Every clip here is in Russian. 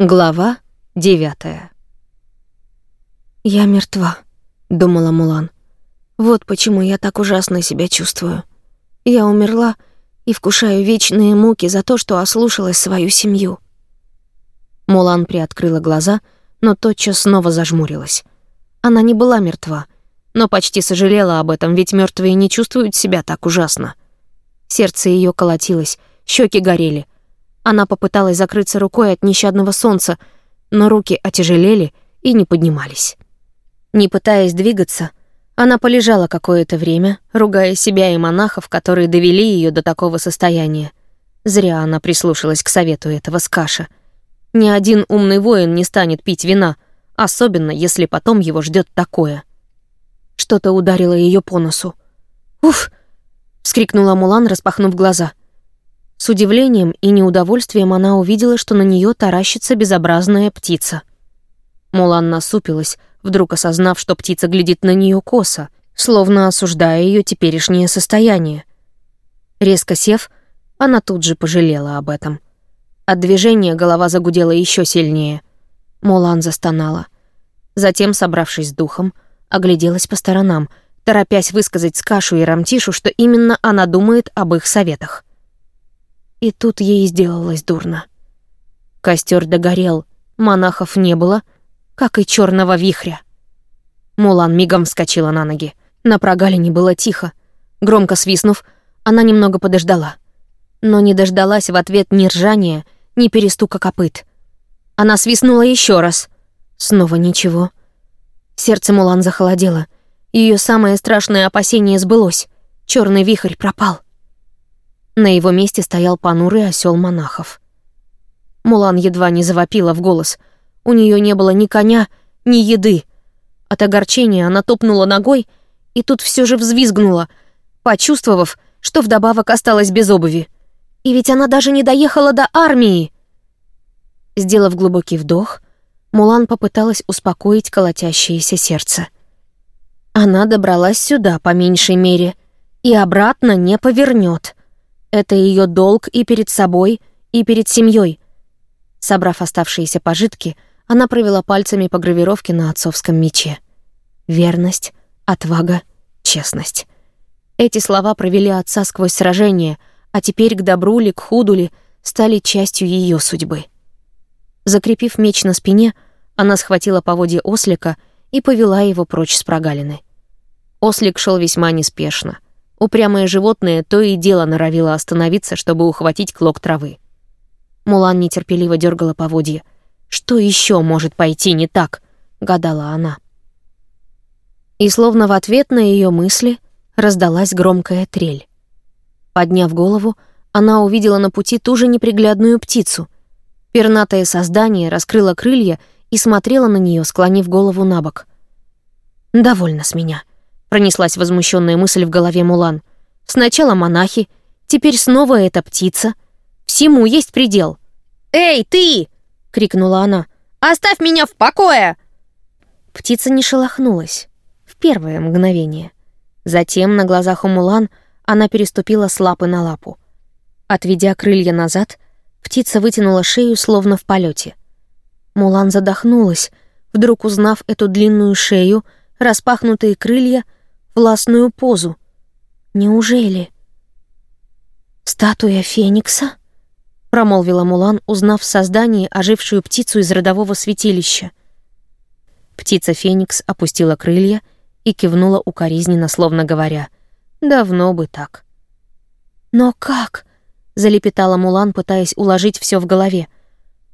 Глава девятая. «Я мертва», — думала Мулан. «Вот почему я так ужасно себя чувствую. Я умерла и вкушаю вечные муки за то, что ослушалась свою семью». Мулан приоткрыла глаза, но тотчас снова зажмурилась. Она не была мертва, но почти сожалела об этом, ведь мертвые не чувствуют себя так ужасно. Сердце ее колотилось, щеки горели — она попыталась закрыться рукой от нещадного солнца, но руки отяжелели и не поднимались. Не пытаясь двигаться, она полежала какое-то время, ругая себя и монахов, которые довели ее до такого состояния. Зря она прислушалась к совету этого скаша. Ни один умный воин не станет пить вина, особенно если потом его ждет такое. Что-то ударило ее по носу. «Уф!» — вскрикнула Мулан, распахнув глаза. С удивлением и неудовольствием она увидела, что на нее таращится безобразная птица. Мулан насупилась, вдруг осознав, что птица глядит на нее косо, словно осуждая ее теперешнее состояние. Резко сев, она тут же пожалела об этом. От движения голова загудела еще сильнее. Мулан застонала. Затем, собравшись с духом, огляделась по сторонам, торопясь высказать Скашу и Рамтишу, что именно она думает об их советах. И тут ей сделалось дурно. Костер догорел, монахов не было, как и черного вихря. Мулан мигом вскочила на ноги. На прогалине было тихо. Громко свистнув, она немного подождала. Но не дождалась в ответ ни ржания, ни перестука копыт. Она свистнула еще раз. Снова ничего. Сердце Мулан захолодело. Ее самое страшное опасение сбылось. Черный вихрь пропал. На его месте стоял понурый осел монахов. Мулан едва не завопила в голос. У нее не было ни коня, ни еды. От огорчения она топнула ногой и тут все же взвизгнула, почувствовав, что вдобавок осталась без обуви. И ведь она даже не доехала до армии. Сделав глубокий вдох, Мулан попыталась успокоить колотящееся сердце. Она добралась сюда, по меньшей мере, и обратно не повернет. Это ее долг и перед собой, и перед семьей. Собрав оставшиеся пожитки, она провела пальцами по гравировке на отцовском мече. Верность, отвага, честность. Эти слова провели отца сквозь сражение, а теперь к добру ли, к худу ли, стали частью ее судьбы. Закрепив меч на спине, она схватила поводья ослика и повела его прочь с прогалины. Ослик шел весьма неспешно — Упрямое животное то и дело норовило остановиться, чтобы ухватить клок травы. Мулан нетерпеливо дергала поводья. «Что еще может пойти не так?» — гадала она. И словно в ответ на ее мысли раздалась громкая трель. Подняв голову, она увидела на пути ту же неприглядную птицу. Пернатое создание раскрыло крылья и смотрело на нее, склонив голову на бок. «Довольно с меня», Пронеслась возмущенная мысль в голове Мулан. Сначала монахи, теперь снова эта птица. Всему есть предел. «Эй, ты!» — крикнула она. «Оставь меня в покое!» Птица не шелохнулась. В первое мгновение. Затем на глазах у Мулан она переступила с лапы на лапу. Отведя крылья назад, птица вытянула шею, словно в полете. Мулан задохнулась, вдруг узнав эту длинную шею, распахнутые крылья — властную позу. Неужели? «Статуя Феникса?» — промолвила Мулан, узнав в создании ожившую птицу из родового святилища. Птица Феникс опустила крылья и кивнула укоризненно, словно говоря, «Давно бы так». «Но как?» — залепетала Мулан, пытаясь уложить все в голове.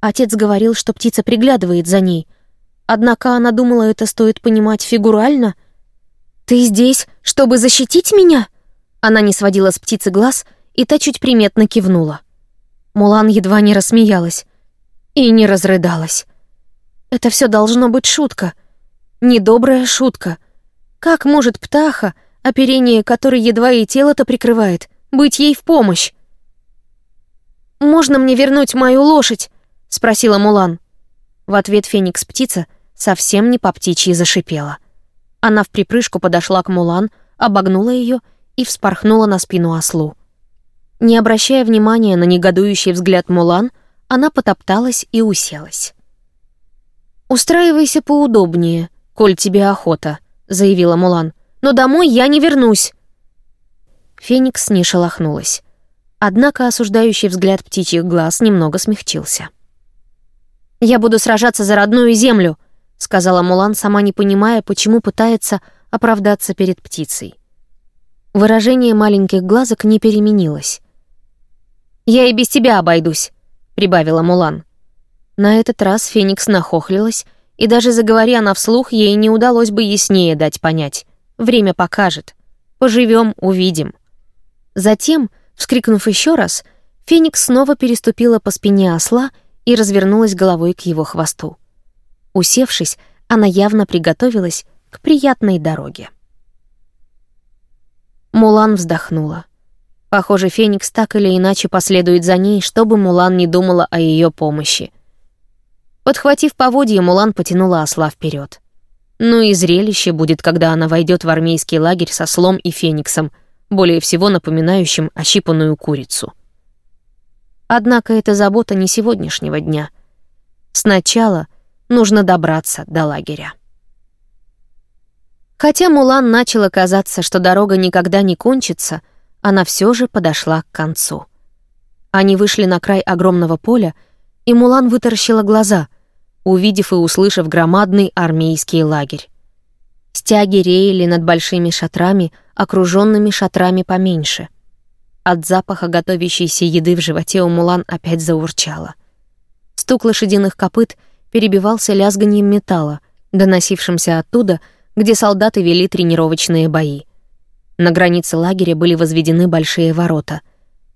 Отец говорил, что птица приглядывает за ней. Однако она думала, это стоит понимать фигурально — «Ты здесь, чтобы защитить меня?» Она не сводила с птицы глаз, и та чуть приметно кивнула. Мулан едва не рассмеялась и не разрыдалась. Это все должно быть шутка. Недобрая шутка. Как может птаха, оперение которой едва и тело-то прикрывает, быть ей в помощь? «Можно мне вернуть мою лошадь?» — спросила Мулан. В ответ феникс-птица совсем не по птичьи зашипела. Она в припрыжку подошла к Мулан, обогнула ее и вспорхнула на спину ослу. Не обращая внимания на негодующий взгляд Мулан, она потопталась и уселась. «Устраивайся поудобнее, коль тебе охота», — заявила Мулан. «Но домой я не вернусь». Феникс не шелохнулась. Однако осуждающий взгляд птичьих глаз немного смягчился. «Я буду сражаться за родную землю», — сказала Мулан, сама не понимая, почему пытается оправдаться перед птицей. Выражение маленьких глазок не переменилось. «Я и без тебя обойдусь», — прибавила Мулан. На этот раз Феникс нахохлилась, и даже заговоря она вслух, ей не удалось бы яснее дать понять. Время покажет. Поживем, увидим. Затем, вскрикнув еще раз, Феникс снова переступила по спине осла и развернулась головой к его хвосту. Усевшись, она явно приготовилась к приятной дороге. Мулан вздохнула. Похоже, Феникс так или иначе последует за ней, чтобы Мулан не думала о ее помощи. Подхватив поводье, Мулан потянула осла вперед. Ну и зрелище будет, когда она войдет в армейский лагерь со слом и фениксом, более всего напоминающим ощипанную курицу. Однако это забота не сегодняшнего дня. Сначала нужно добраться до лагеря. Хотя Мулан начала казаться, что дорога никогда не кончится, она все же подошла к концу. Они вышли на край огромного поля, и Мулан вытаращила глаза, увидев и услышав громадный армейский лагерь. Стяги реяли над большими шатрами, окруженными шатрами поменьше. От запаха готовящейся еды в животе у Мулан опять заурчало. Стук лошадиных копыт перебивался лязганием металла, доносившимся оттуда, где солдаты вели тренировочные бои. На границе лагеря были возведены большие ворота.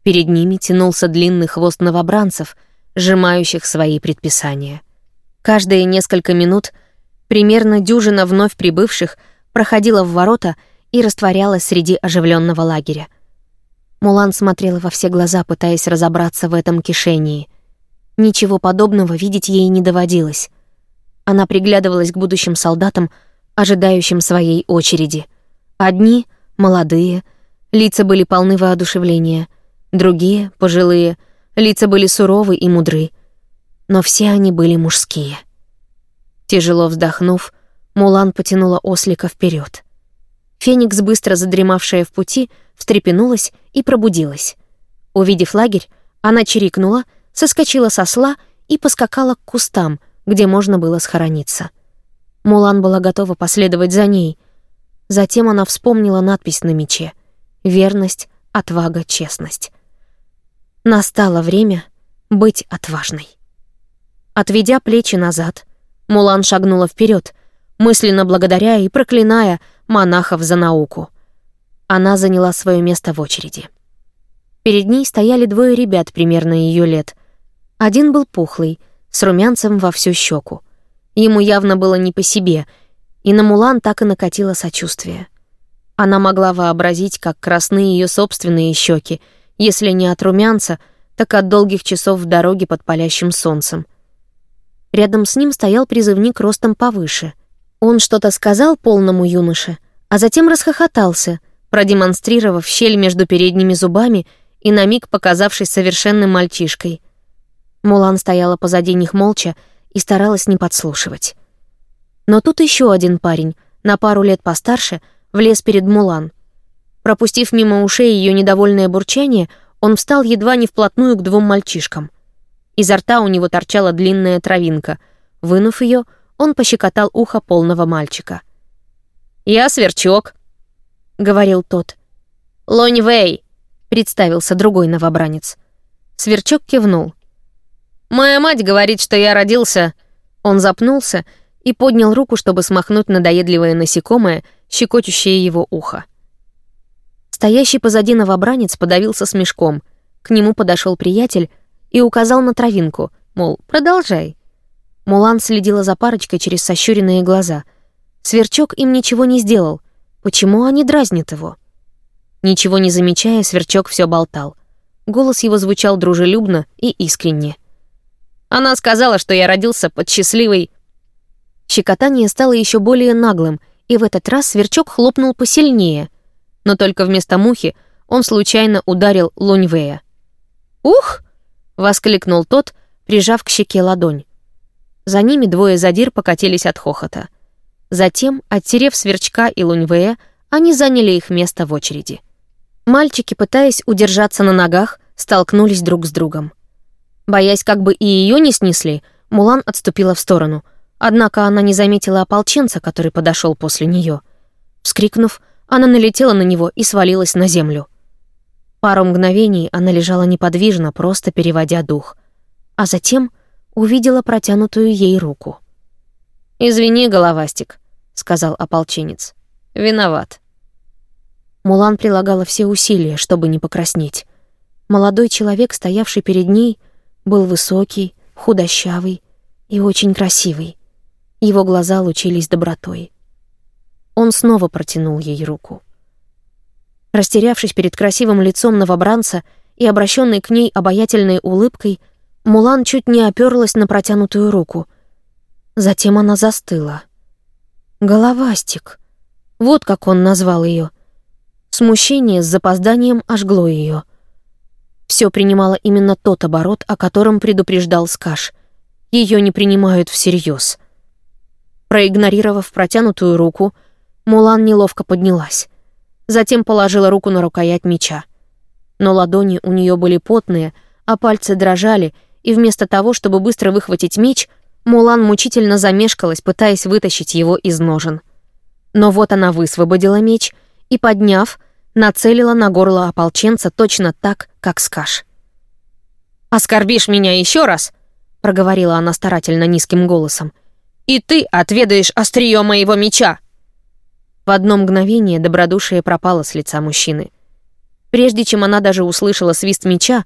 Перед ними тянулся длинный хвост новобранцев, сжимающих свои предписания. Каждые несколько минут примерно дюжина вновь прибывших проходила в ворота и растворялась среди оживленного лагеря. Мулан смотрела во все глаза, пытаясь разобраться в этом кишении. Ничего подобного видеть ей не доводилось. Она приглядывалась к будущим солдатам, ожидающим своей очереди. Одни — молодые, лица были полны воодушевления, другие — пожилые, лица были суровы и мудры но все они были мужские. Тяжело вздохнув, Мулан потянула ослика вперед. Феникс, быстро задремавшая в пути, встрепенулась и пробудилась. Увидев лагерь, она чирикнула, соскочила со сла и поскакала к кустам, где можно было схорониться. Мулан была готова последовать за ней. Затем она вспомнила надпись на мече «Верность, отвага, честность». Настало время быть отважной. Отведя плечи назад, Мулан шагнула вперед, мысленно благодаря и проклиная монахов за науку. Она заняла свое место в очереди. Перед ней стояли двое ребят примерно ее лет. Один был пухлый, с румянцем во всю щеку. Ему явно было не по себе, и на Мулан так и накатило сочувствие. Она могла вообразить, как красны ее собственные щеки, если не от румянца, так от долгих часов в дороге под палящим солнцем — Рядом с ним стоял призывник ростом повыше. Он что-то сказал полному юноше, а затем расхохотался, продемонстрировав щель между передними зубами и на миг показавшись совершенным мальчишкой. Мулан стояла позади них молча и старалась не подслушивать. Но тут еще один парень, на пару лет постарше, влез перед Мулан. Пропустив мимо ушей ее недовольное бурчание, он встал едва не вплотную к двум мальчишкам — Изо рта у него торчала длинная травинка. Вынув ее, он пощекотал ухо полного мальчика. «Я Сверчок», — говорил тот. «Лонь Вэй», — представился другой новобранец. Сверчок кивнул. «Моя мать говорит, что я родился...» Он запнулся и поднял руку, чтобы смахнуть надоедливое насекомое, щекочущее его ухо. Стоящий позади новобранец подавился смешком. К нему подошел приятель, и указал на травинку, мол, продолжай. Мулан следила за парочкой через сощуренные глаза. Сверчок им ничего не сделал. Почему они дразнят его? Ничего не замечая, Сверчок все болтал. Голос его звучал дружелюбно и искренне. Она сказала, что я родился под счастливой... Щекотание стало еще более наглым, и в этот раз Сверчок хлопнул посильнее. Но только вместо мухи он случайно ударил Луньвея. «Ух!» воскликнул тот, прижав к щеке ладонь. За ними двое задир покатились от хохота. Затем, оттерев сверчка и луньвея, они заняли их место в очереди. Мальчики, пытаясь удержаться на ногах, столкнулись друг с другом. Боясь, как бы и ее не снесли, Мулан отступила в сторону, однако она не заметила ополченца, который подошел после нее. Вскрикнув, она налетела на него и свалилась на землю. Пару мгновений она лежала неподвижно, просто переводя дух. А затем увидела протянутую ей руку. «Извини, головастик», — сказал ополченец. «Виноват». Мулан прилагала все усилия, чтобы не покраснеть. Молодой человек, стоявший перед ней, был высокий, худощавый и очень красивый. Его глаза лучились добротой. Он снова протянул ей руку. Растерявшись перед красивым лицом новобранца и обращенной к ней обаятельной улыбкой, Мулан чуть не оперлась на протянутую руку. Затем она застыла. «Головастик». Вот как он назвал ее. Смущение с запозданием ожгло ее. Все принимало именно тот оборот, о котором предупреждал Скаш. Ее не принимают всерьез. Проигнорировав протянутую руку, Мулан неловко поднялась. Затем положила руку на рукоять меча. Но ладони у нее были потные, а пальцы дрожали, и вместо того, чтобы быстро выхватить меч, Мулан мучительно замешкалась, пытаясь вытащить его из ножен. Но вот она высвободила меч и, подняв, нацелила на горло ополченца точно так, как скаш. «Оскорбишь меня еще раз?» — проговорила она старательно низким голосом. «И ты отведаешь острие моего меча!» В одно мгновение добродушие пропало с лица мужчины. Прежде чем она даже услышала свист меча,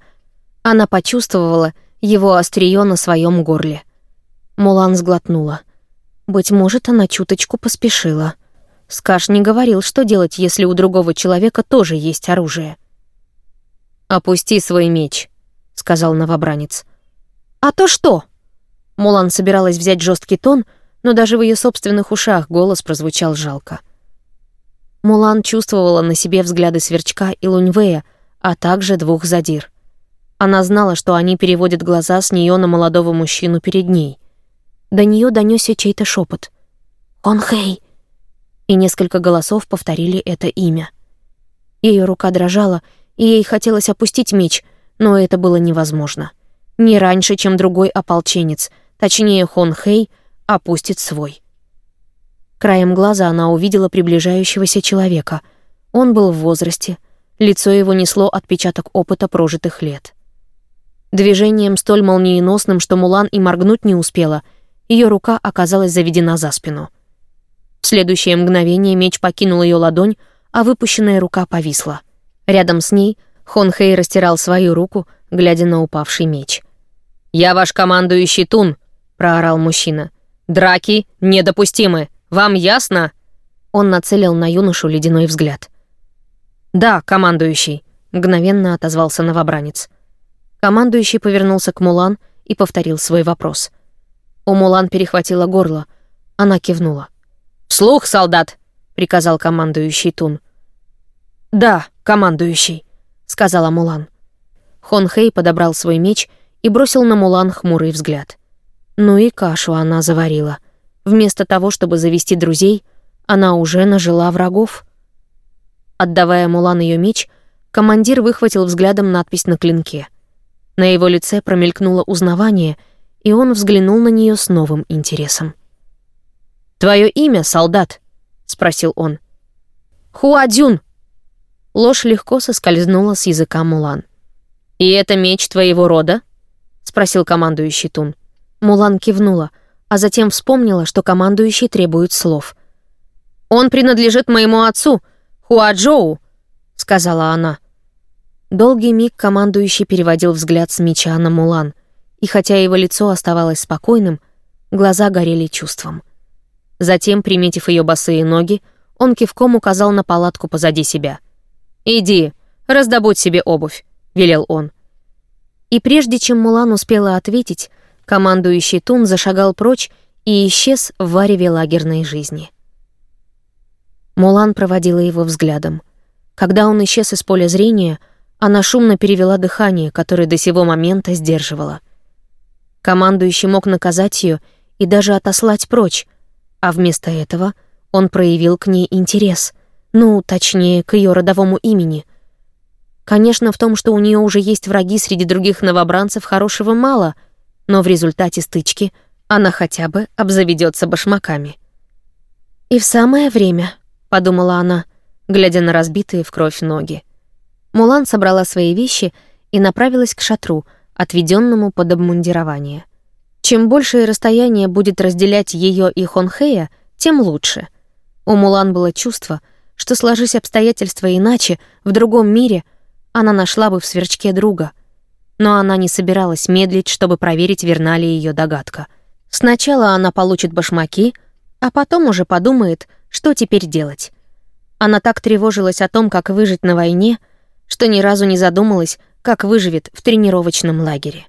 она почувствовала его острие на своем горле. Мулан сглотнула. Быть может, она чуточку поспешила. Скаш не говорил, что делать, если у другого человека тоже есть оружие. «Опусти свой меч», — сказал новобранец. «А то что?» Мулан собиралась взять жесткий тон, но даже в ее собственных ушах голос прозвучал жалко. Мулан чувствовала на себе взгляды Сверчка и Луньвея, а также двух задир. Она знала, что они переводят глаза с нее на молодого мужчину перед ней. До нее донесся чей-то шепот. «Он Хэй!» И несколько голосов повторили это имя. Ее рука дрожала, и ей хотелось опустить меч, но это было невозможно. Не раньше, чем другой ополченец, точнее Хон Хэй, опустит свой. Краем глаза она увидела приближающегося человека. Он был в возрасте. Лицо его несло отпечаток опыта прожитых лет. Движением столь молниеносным, что Мулан и моргнуть не успела, ее рука оказалась заведена за спину. В следующее мгновение меч покинул ее ладонь, а выпущенная рука повисла. Рядом с ней Хон Хэй растирал свою руку, глядя на упавший меч. «Я ваш командующий Тун», — проорал мужчина. «Драки недопустимы!» Вам ясно?» Он нацелил на юношу ледяной взгляд. «Да, командующий», — мгновенно отозвался новобранец. Командующий повернулся к Мулан и повторил свой вопрос. У Мулан перехватило горло. Она кивнула. «Вслух, солдат!» — приказал командующий Тун. «Да, командующий», — сказала Мулан. Хон Хэй подобрал свой меч и бросил на Мулан хмурый взгляд. Ну и кашу она заварила — Вместо того, чтобы завести друзей, она уже нажила врагов. Отдавая Мулан ее меч, командир выхватил взглядом надпись на клинке. На его лице промелькнуло узнавание, и он взглянул на нее с новым интересом. «Твое имя, солдат?» — спросил он. «Хуадюн!» Ложь легко соскользнула с языка Мулан. «И это меч твоего рода?» — спросил командующий Тун. Мулан кивнула — а затем вспомнила, что командующий требует слов. «Он принадлежит моему отцу, Хуаджоу», — сказала она. Долгий миг командующий переводил взгляд с меча на Мулан, и хотя его лицо оставалось спокойным, глаза горели чувством. Затем, приметив ее босые ноги, он кивком указал на палатку позади себя. «Иди, раздобудь себе обувь», — велел он. И прежде чем Мулан успела ответить, Командующий Тун зашагал прочь и исчез в вареве лагерной жизни. Мулан проводила его взглядом. Когда он исчез из поля зрения, она шумно перевела дыхание, которое до сего момента сдерживала. Командующий мог наказать ее и даже отослать прочь, а вместо этого он проявил к ней интерес, ну, точнее, к ее родовому имени. Конечно, в том, что у нее уже есть враги среди других новобранцев, хорошего мало, но в результате стычки она хотя бы обзаведется башмаками. «И в самое время», — подумала она, глядя на разбитые в кровь ноги. Мулан собрала свои вещи и направилась к шатру, отведенному под обмундирование. Чем большее расстояние будет разделять ее и Хонхея, тем лучше. У Мулан было чувство, что, сложись обстоятельства иначе, в другом мире, она нашла бы в сверчке друга. Но она не собиралась медлить, чтобы проверить, верна ли ее догадка. Сначала она получит башмаки, а потом уже подумает, что теперь делать. Она так тревожилась о том, как выжить на войне — что ни разу не задумалась, как выживет в тренировочном лагере.